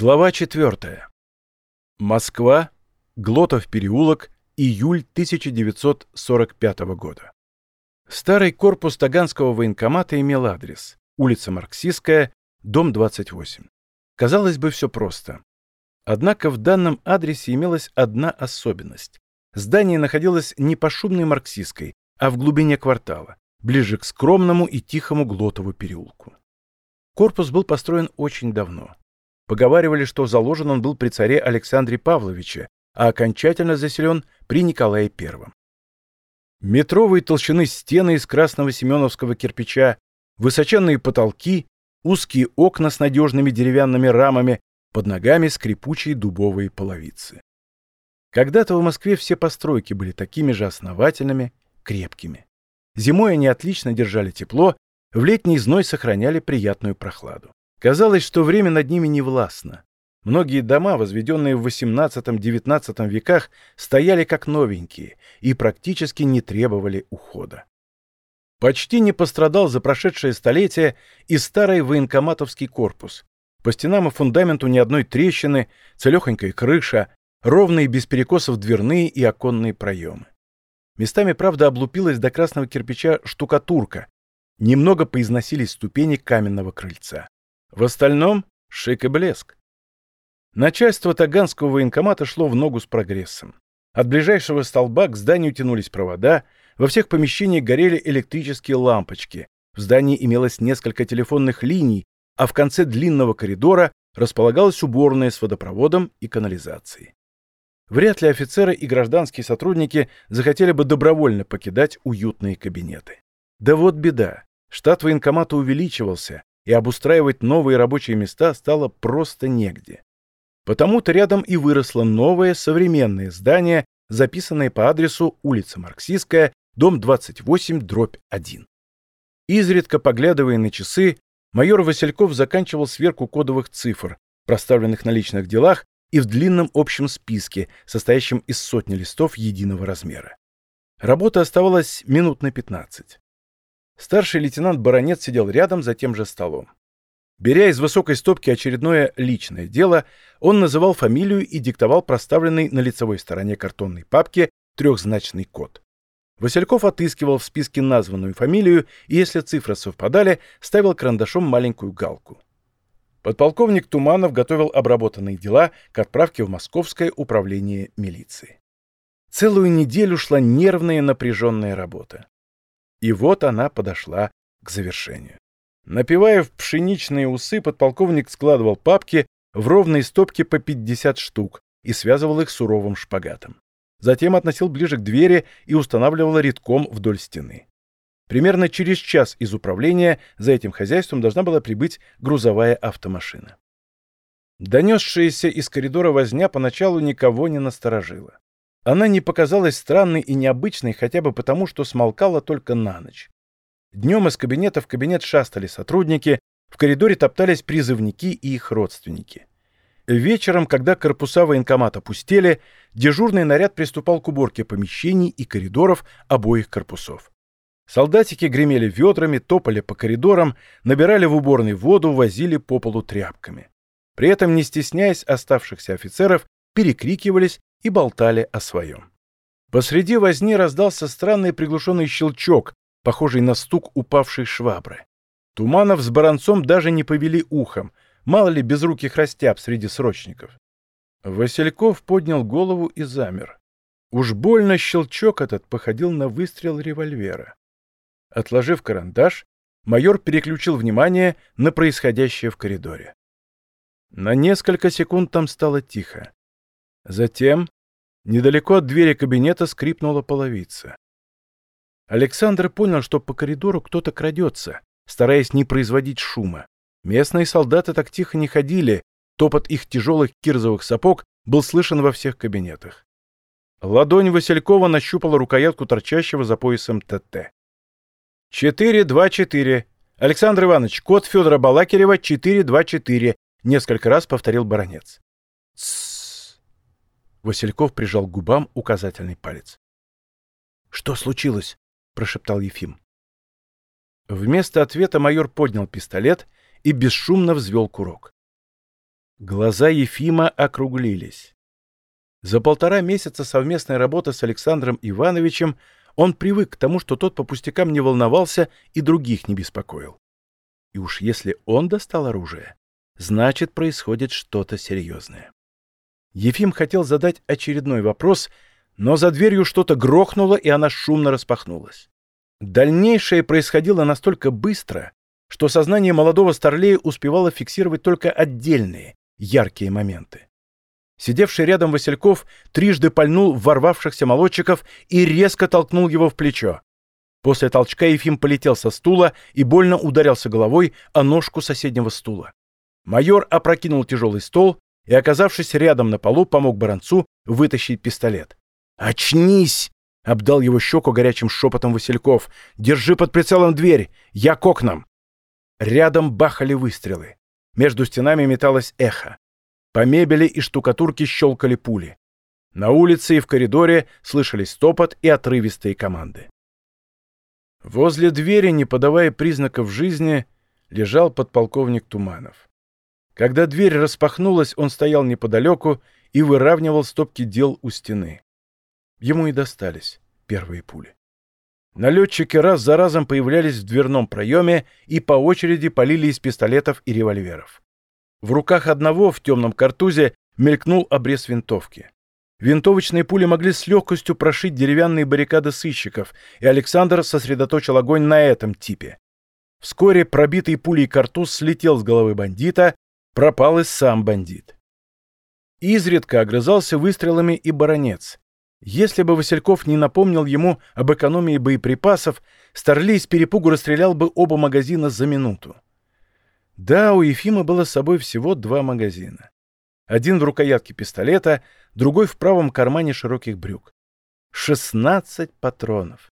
Глава 4. Москва. Глотов переулок. Июль 1945 года. Старый корпус Таганского военкомата имел адрес. Улица Марксистская, дом 28. Казалось бы, все просто. Однако в данном адресе имелась одна особенность. Здание находилось не по шумной Марксистской, а в глубине квартала, ближе к скромному и тихому Глотову переулку. Корпус был построен очень давно. Поговаривали, что заложен он был при царе Александре Павловиче, а окончательно заселен при Николае I. Метровые толщины стены из красного семеновского кирпича, высоченные потолки, узкие окна с надежными деревянными рамами, под ногами скрипучие дубовые половицы. Когда-то в Москве все постройки были такими же основательными, крепкими. Зимой они отлично держали тепло, в летний зной сохраняли приятную прохладу. Казалось, что время над ними не властно. Многие дома, возведенные в XVIII-XIX веках, стояли как новенькие и практически не требовали ухода. Почти не пострадал за прошедшее столетие и старый военкоматовский корпус. По стенам и фундаменту ни одной трещины, целехонькая крыша, ровные без перекосов дверные и оконные проемы. Местами, правда, облупилась до красного кирпича штукатурка, немного поизносились ступени каменного крыльца. В остальном — шик и блеск. Начальство Таганского военкомата шло в ногу с прогрессом. От ближайшего столба к зданию тянулись провода, во всех помещениях горели электрические лампочки, в здании имелось несколько телефонных линий, а в конце длинного коридора располагалась уборная с водопроводом и канализацией. Вряд ли офицеры и гражданские сотрудники захотели бы добровольно покидать уютные кабинеты. Да вот беда. Штат военкомата увеличивался, и обустраивать новые рабочие места стало просто негде. Потому-то рядом и выросло новое современное здание, записанное по адресу улица Марксистская, дом 28, дробь 1. Изредка поглядывая на часы, майор Васильков заканчивал сверку кодовых цифр, проставленных на личных делах и в длинном общем списке, состоящем из сотни листов единого размера. Работа оставалась минут на 15. Старший лейтенант Баронет сидел рядом за тем же столом. Беря из высокой стопки очередное личное дело, он называл фамилию и диктовал проставленный на лицевой стороне картонной папки трехзначный код. Васильков отыскивал в списке названную фамилию и, если цифры совпадали, ставил карандашом маленькую галку. Подполковник Туманов готовил обработанные дела к отправке в Московское управление милиции. Целую неделю шла нервная напряженная работа. И вот она подошла к завершению. Напивая в пшеничные усы, подполковник складывал папки в ровные стопки по 50 штук и связывал их суровым шпагатом. Затем относил ближе к двери и устанавливал редком вдоль стены. Примерно через час из управления за этим хозяйством должна была прибыть грузовая автомашина. Донесшаяся из коридора возня поначалу никого не насторожила. Она не показалась странной и необычной хотя бы потому, что смолкала только на ночь. Днем из кабинета в кабинет шастали сотрудники, в коридоре топтались призывники и их родственники. Вечером, когда корпуса военкомата пустели, дежурный наряд приступал к уборке помещений и коридоров обоих корпусов. Солдатики гремели ведрами, топали по коридорам, набирали в уборной воду, возили по полу тряпками. При этом, не стесняясь оставшихся офицеров, перекрикивались и болтали о своем. Посреди возни раздался странный приглушенный щелчок, похожий на стук упавшей швабры. Туманов с Баранцом даже не повели ухом, мало ли безруких растяб среди срочников. Васильков поднял голову и замер. Уж больно щелчок этот походил на выстрел револьвера. Отложив карандаш, майор переключил внимание на происходящее в коридоре. На несколько секунд там стало тихо. Затем недалеко от двери кабинета скрипнула половица. Александр понял, что по коридору кто-то крадется, стараясь не производить шума. Местные солдаты так тихо не ходили, топот их тяжелых кирзовых сапог был слышен во всех кабинетах. Ладонь Василькова нащупала рукоятку торчащего за поясом ТТ. «Четыре, два, четыре. Александр Иванович, код Федора Балакирева, четыре, два, четыре», — несколько раз повторил баронец. «Тссс!» Васильков прижал к губам указательный палец. «Что случилось?» — прошептал Ефим. Вместо ответа майор поднял пистолет и бесшумно взвел курок. Глаза Ефима округлились. За полтора месяца совместной работы с Александром Ивановичем он привык к тому, что тот по пустякам не волновался и других не беспокоил. И уж если он достал оружие, значит, происходит что-то серьезное. Ефим хотел задать очередной вопрос, но за дверью что-то грохнуло, и она шумно распахнулась. Дальнейшее происходило настолько быстро, что сознание молодого старлея успевало фиксировать только отдельные, яркие моменты. Сидевший рядом Васильков трижды пальнул в ворвавшихся молодчиков и резко толкнул его в плечо. После толчка Ефим полетел со стула и больно ударился головой о ножку соседнего стула. Майор опрокинул тяжелый стол и, оказавшись рядом на полу, помог Баранцу вытащить пистолет. «Очнись!» — обдал его щеку горячим шепотом Васильков. «Держи под прицелом дверь! Я к окнам!» Рядом бахали выстрелы. Между стенами металось эхо. По мебели и штукатурке щелкали пули. На улице и в коридоре слышались топот и отрывистые команды. Возле двери, не подавая признаков жизни, лежал подполковник Туманов. Когда дверь распахнулась, он стоял неподалеку и выравнивал стопки дел у стены. Ему и достались первые пули. Налетчики раз за разом появлялись в дверном проеме и по очереди полили из пистолетов и револьверов. В руках одного в темном картузе мелькнул обрез винтовки. Винтовочные пули могли с легкостью прошить деревянные баррикады сыщиков, и Александр сосредоточил огонь на этом типе. Вскоре пробитый пулей картуз слетел с головы бандита, пропал и сам бандит. Изредка огрызался выстрелами и баронец. Если бы Васильков не напомнил ему об экономии боеприпасов, Старлей с перепугу расстрелял бы оба магазина за минуту. Да, у Ефима было с собой всего два магазина. Один в рукоятке пистолета, другой в правом кармане широких брюк. Шестнадцать патронов.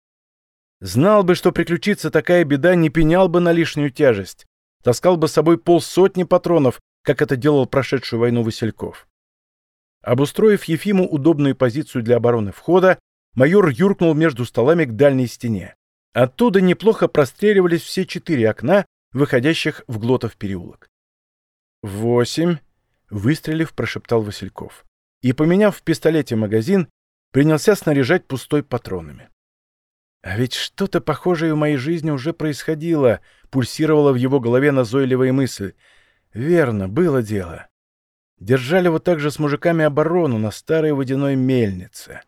Знал бы, что приключится такая беда, не пенял бы на лишнюю тяжесть. Таскал бы с собой полсотни патронов, как это делал прошедшую войну Васильков. Обустроив Ефиму удобную позицию для обороны входа, майор юркнул между столами к дальней стене. Оттуда неплохо простреливались все четыре окна, выходящих в Глотов переулок. «Восемь», — выстрелив, прошептал Васильков. И, поменяв в пистолете магазин, принялся снаряжать пустой патронами. «А ведь что-то похожее в моей жизни уже происходило», — пульсировала в его голове назойливая мысль. «Верно, было дело. Держали вот так же с мужиками оборону на старой водяной мельнице.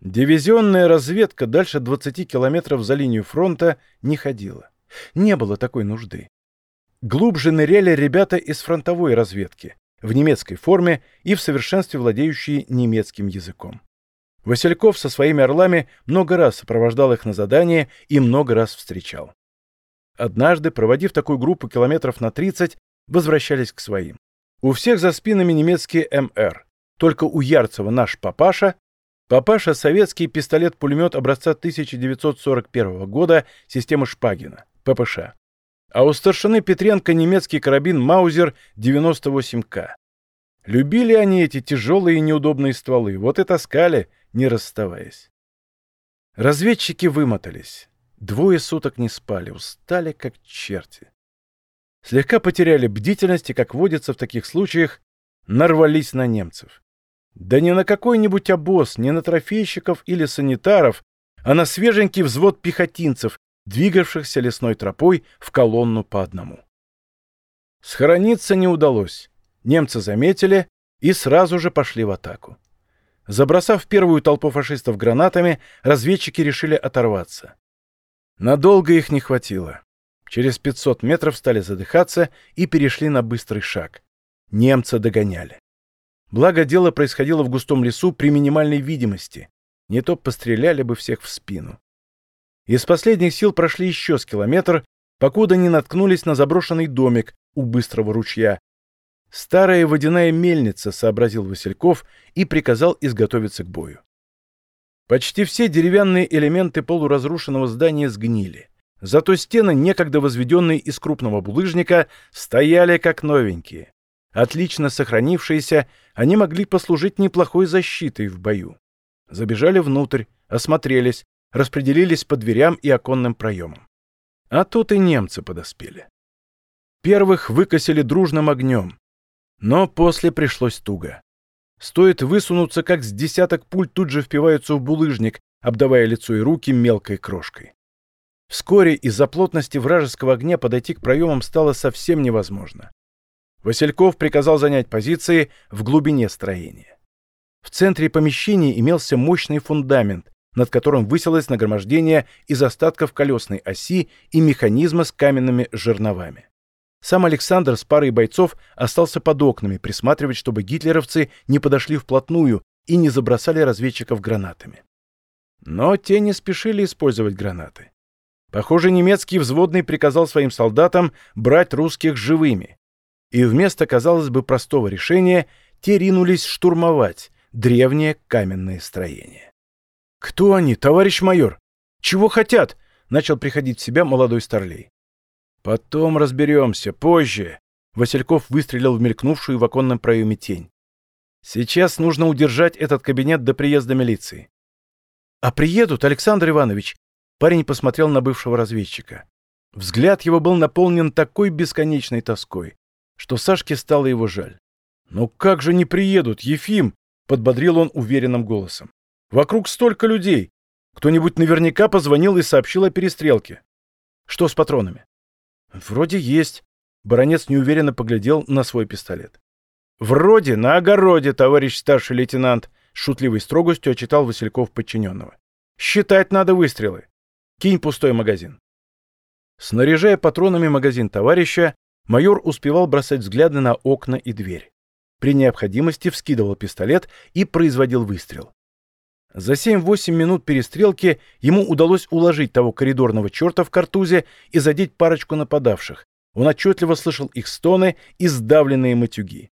Дивизионная разведка дальше 20 километров за линию фронта не ходила. Не было такой нужды. Глубже ныряли ребята из фронтовой разведки, в немецкой форме и в совершенстве владеющие немецким языком. Васильков со своими орлами много раз сопровождал их на задание и много раз встречал. Однажды, проводив такую группу километров на 30, возвращались к своим. У всех за спинами немецкие МР. Только у Ярцева наш папаша. Папаша — советский пистолет-пулемет образца 1941 года системы Шпагина, ППШ. А у старшины Петренко немецкий карабин Маузер 98К. Любили они эти тяжелые и неудобные стволы, вот и таскали, не расставаясь. Разведчики вымотались. Двое суток не спали, устали как черти слегка потеряли бдительность и, как водится в таких случаях, нарвались на немцев. Да не на какой-нибудь обоз, не на трофейщиков или санитаров, а на свеженький взвод пехотинцев, двигавшихся лесной тропой в колонну по одному. Схорониться не удалось. Немцы заметили и сразу же пошли в атаку. Забросав первую толпу фашистов гранатами, разведчики решили оторваться. Надолго их не хватило. Через 500 метров стали задыхаться и перешли на быстрый шаг. Немца догоняли. Благо, дело происходило в густом лесу при минимальной видимости. Не то постреляли бы всех в спину. Из последних сил прошли еще с километр, покуда не наткнулись на заброшенный домик у быстрого ручья. «Старая водяная мельница», — сообразил Васильков и приказал изготовиться к бою. Почти все деревянные элементы полуразрушенного здания сгнили. Зато стены, некогда возведенные из крупного булыжника, стояли как новенькие. Отлично сохранившиеся, они могли послужить неплохой защитой в бою. Забежали внутрь, осмотрелись, распределились по дверям и оконным проемам. А тут и немцы подоспели. Первых выкосили дружным огнем. Но после пришлось туго. Стоит высунуться, как с десяток пуль тут же впиваются в булыжник, обдавая лицо и руки мелкой крошкой. Вскоре из-за плотности вражеского огня подойти к проемам стало совсем невозможно. Васильков приказал занять позиции в глубине строения. В центре помещения имелся мощный фундамент, над которым высилось нагромождение из остатков колесной оси и механизма с каменными жерновами. Сам Александр с парой бойцов остался под окнами присматривать, чтобы гитлеровцы не подошли вплотную и не забросали разведчиков гранатами. Но те не спешили использовать гранаты. Похоже, немецкий взводный приказал своим солдатам брать русских живыми. И вместо, казалось бы, простого решения, те ринулись штурмовать древнее каменное строение. «Кто они, товарищ майор? Чего хотят?» — начал приходить в себя молодой старлей. «Потом разберемся, позже», — Васильков выстрелил в мелькнувшую в оконном проеме тень. «Сейчас нужно удержать этот кабинет до приезда милиции». «А приедут, Александр Иванович?» Парень посмотрел на бывшего разведчика. Взгляд его был наполнен такой бесконечной тоской, что Сашке стало его жаль. «Ну как же не приедут, Ефим?» — подбодрил он уверенным голосом. «Вокруг столько людей. Кто-нибудь наверняка позвонил и сообщил о перестрелке. Что с патронами?» «Вроде есть». Баронец неуверенно поглядел на свой пистолет. «Вроде на огороде, товарищ старший лейтенант», — шутливой строгостью отчитал Васильков подчиненного. «Считать надо выстрелы. Кинь пустой магазин». Снаряжая патронами магазин товарища, майор успевал бросать взгляды на окна и дверь. При необходимости вскидывал пистолет и производил выстрел. За 7-8 минут перестрелки ему удалось уложить того коридорного черта в картузе и задеть парочку нападавших. Он отчетливо слышал их стоны и сдавленные матюги.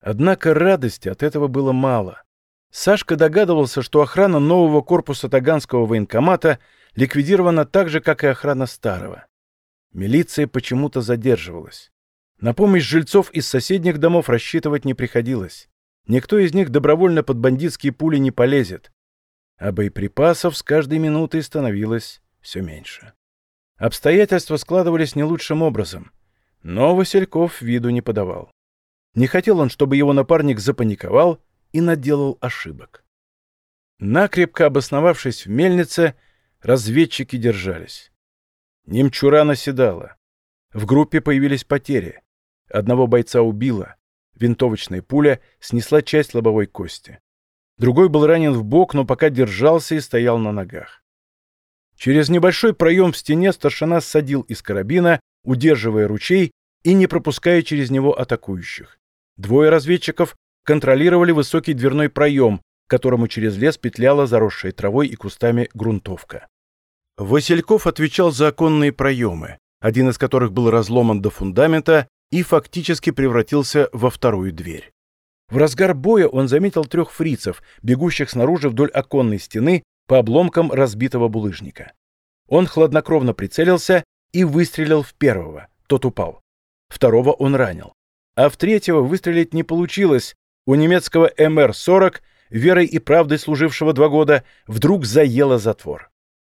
Однако радости от этого было мало. Сашка догадывался, что охрана нового корпуса Таганского военкомата ликвидирована так же, как и охрана старого. Милиция почему-то задерживалась. На помощь жильцов из соседних домов рассчитывать не приходилось. Никто из них добровольно под бандитские пули не полезет. А боеприпасов с каждой минутой становилось все меньше. Обстоятельства складывались не лучшим образом. Но Васильков виду не подавал. Не хотел он, чтобы его напарник запаниковал и наделал ошибок. Накрепко обосновавшись в мельнице, разведчики держались. Немчура наседала. В группе появились потери. Одного бойца убило. Винтовочная пуля снесла часть лобовой кости. Другой был ранен в бок, но пока держался и стоял на ногах. Через небольшой проем в стене старшина ссадил из карабина, удерживая ручей и не пропуская через него атакующих. Двое разведчиков контролировали высокий дверной проем, которому через лес петляла заросшая травой и кустами грунтовка. Васильков отвечал за оконные проемы, один из которых был разломан до фундамента и фактически превратился во вторую дверь. В разгар боя он заметил трех фрицев, бегущих снаружи вдоль оконной стены по обломкам разбитого булыжника. Он хладнокровно прицелился и выстрелил в первого, тот упал. Второго он ранил. А в третьего выстрелить не получилось. У немецкого МР-40, верой и правдой служившего два года, вдруг заело затвор.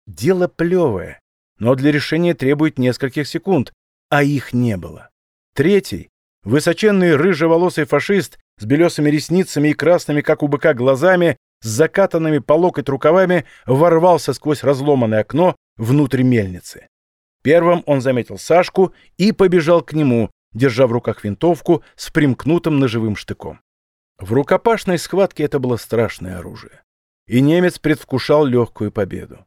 Дело плевое, но для решения требует нескольких секунд, а их не было. Третий, высоченный рыжеволосый фашист с белесыми ресницами и красными, как у быка, глазами, с закатанными по локоть рукавами, ворвался сквозь разломанное окно внутрь мельницы. Первым он заметил Сашку и побежал к нему, держа в руках винтовку с примкнутым ножевым штыком. В рукопашной схватке это было страшное оружие. И немец предвкушал легкую победу.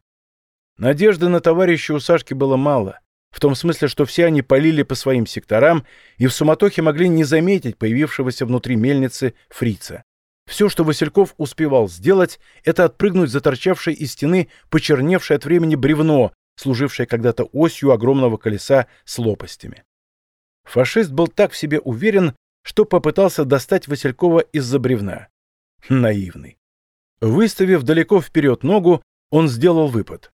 Надежды на товарища у Сашки было мало, в том смысле, что все они полили по своим секторам и в суматохе могли не заметить появившегося внутри мельницы фрица. Все, что Васильков успевал сделать, это отпрыгнуть за торчавшее из стены почерневшее от времени бревно, служившее когда-то осью огромного колеса с лопастями. Фашист был так в себе уверен, что попытался достать Василькова из-за бревна. Наивный. Выставив далеко вперед ногу, он сделал выпад.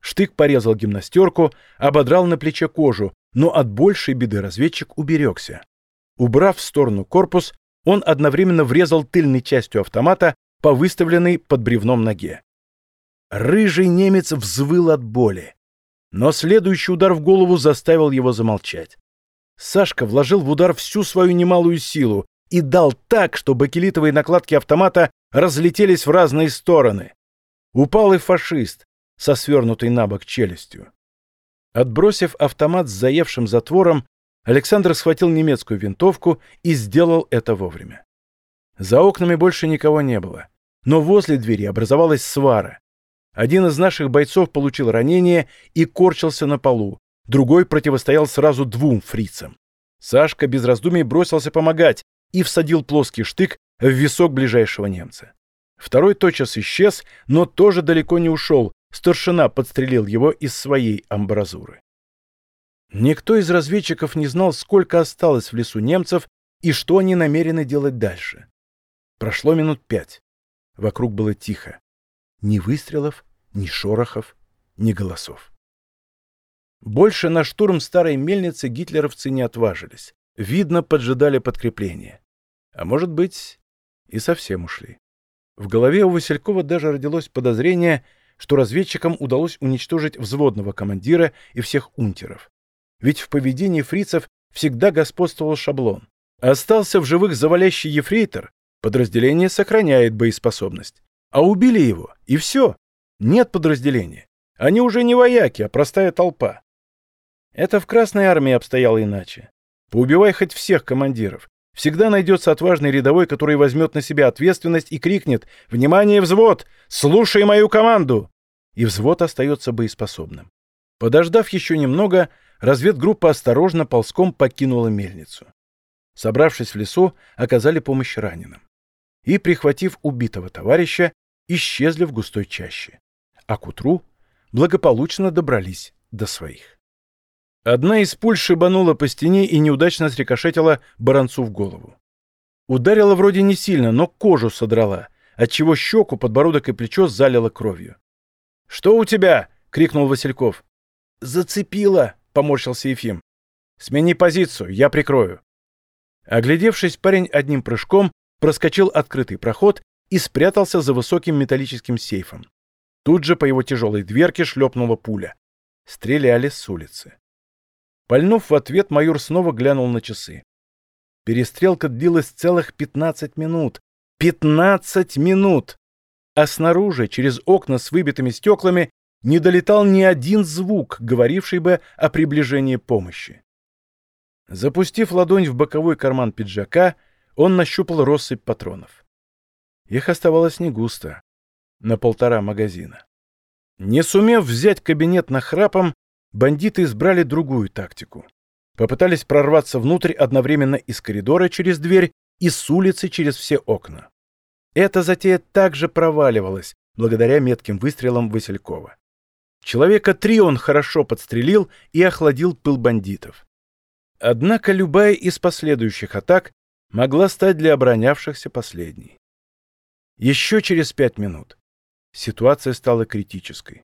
Штык порезал гимнастерку, ободрал на плече кожу, но от большей беды разведчик уберегся. Убрав в сторону корпус, он одновременно врезал тыльной частью автомата по выставленной под бревном ноге. Рыжий немец взвыл от боли. Но следующий удар в голову заставил его замолчать. Сашка вложил в удар всю свою немалую силу, и дал так, что бакелитовые накладки автомата разлетелись в разные стороны. Упал и фашист со свернутой на бок челюстью. Отбросив автомат с заевшим затвором, Александр схватил немецкую винтовку и сделал это вовремя. За окнами больше никого не было, но возле двери образовалась свара. Один из наших бойцов получил ранение и корчился на полу, другой противостоял сразу двум фрицам. Сашка без раздумий бросился помогать и всадил плоский штык в висок ближайшего немца. Второй тотчас исчез, но тоже далеко не ушел, старшина подстрелил его из своей амбразуры. Никто из разведчиков не знал, сколько осталось в лесу немцев и что они намерены делать дальше. Прошло минут пять. Вокруг было тихо. Ни выстрелов, ни шорохов, ни голосов. Больше на штурм старой мельницы гитлеровцы не отважились. Видно, поджидали подкрепление. А может быть, и совсем ушли. В голове у Василькова даже родилось подозрение, что разведчикам удалось уничтожить взводного командира и всех унтеров. Ведь в поведении фрицев всегда господствовал шаблон. Остался в живых завалящий ефрейтор, подразделение сохраняет боеспособность. А убили его, и все. Нет подразделения. Они уже не вояки, а простая толпа. Это в Красной армии обстояло иначе. Поубивай хоть всех командиров. Всегда найдется отважный рядовой, который возьмет на себя ответственность и крикнет «Внимание, взвод! Слушай мою команду!» И взвод остается боеспособным. Подождав еще немного, разведгруппа осторожно ползком покинула мельницу. Собравшись в лесу, оказали помощь раненым. И, прихватив убитого товарища, исчезли в густой чаще. А к утру благополучно добрались до своих. Одна из пуль шибанула по стене и неудачно срикошетила баронцу в голову. Ударила вроде не сильно, но кожу содрала, отчего щеку, подбородок и плечо залило кровью. «Что у тебя?» — крикнул Васильков. «Зацепило!» — поморщился Ефим. «Смени позицию, я прикрою». Оглядевшись, парень одним прыжком проскочил открытый проход и спрятался за высоким металлическим сейфом. Тут же по его тяжелой дверке шлепнула пуля. Стреляли с улицы. Пальнув в ответ, майор снова глянул на часы. Перестрелка длилась целых 15 минут. 15 минут! А снаружи, через окна с выбитыми стеклами, не долетал ни один звук, говоривший бы о приближении помощи. Запустив ладонь в боковой карман пиджака, он нащупал россыпь патронов. Их оставалось не густо, на полтора магазина. Не сумев взять кабинет нахрапом, бандиты избрали другую тактику. Попытались прорваться внутрь одновременно из коридора через дверь и с улицы через все окна. Эта затея также проваливалась, благодаря метким выстрелам Василькова. Человека три он хорошо подстрелил и охладил пыл бандитов. Однако любая из последующих атак могла стать для оборонявшихся последней. Еще через пять минут ситуация стала критической.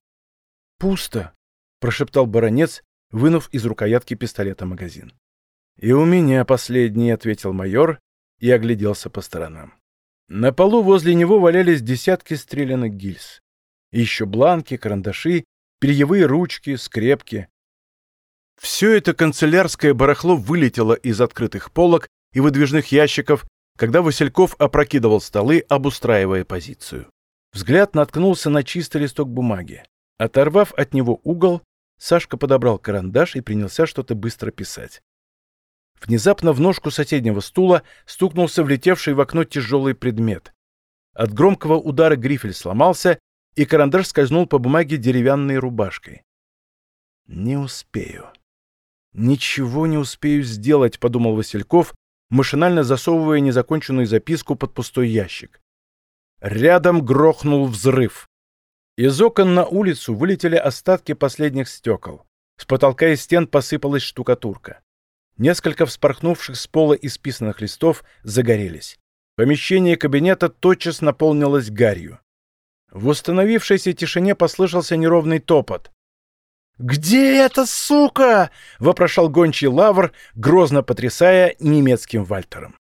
«Пусто!» Прошептал баронец, вынув из рукоятки пистолета магазин. «И у меня последний», — ответил майор и огляделся по сторонам. На полу возле него валялись десятки стрелянных гильз. еще бланки, карандаши, перьевые ручки, скрепки. Все это канцелярское барахло вылетело из открытых полок и выдвижных ящиков, когда Васильков опрокидывал столы, обустраивая позицию. Взгляд наткнулся на чистый листок бумаги. Оторвав от него угол, Сашка подобрал карандаш и принялся что-то быстро писать. Внезапно в ножку соседнего стула стукнулся влетевший в окно тяжелый предмет. От громкого удара грифель сломался, и карандаш скользнул по бумаге деревянной рубашкой. «Не успею. Ничего не успею сделать», — подумал Васильков, машинально засовывая незаконченную записку под пустой ящик. Рядом грохнул взрыв. Из окон на улицу вылетели остатки последних стекол. С потолка и стен посыпалась штукатурка. Несколько вспорхнувших с пола исписанных листов загорелись. Помещение кабинета тотчас наполнилось гарью. В установившейся тишине послышался неровный топот. «Где эта сука?» — вопрошал гончий лавр, грозно потрясая немецким вальтером.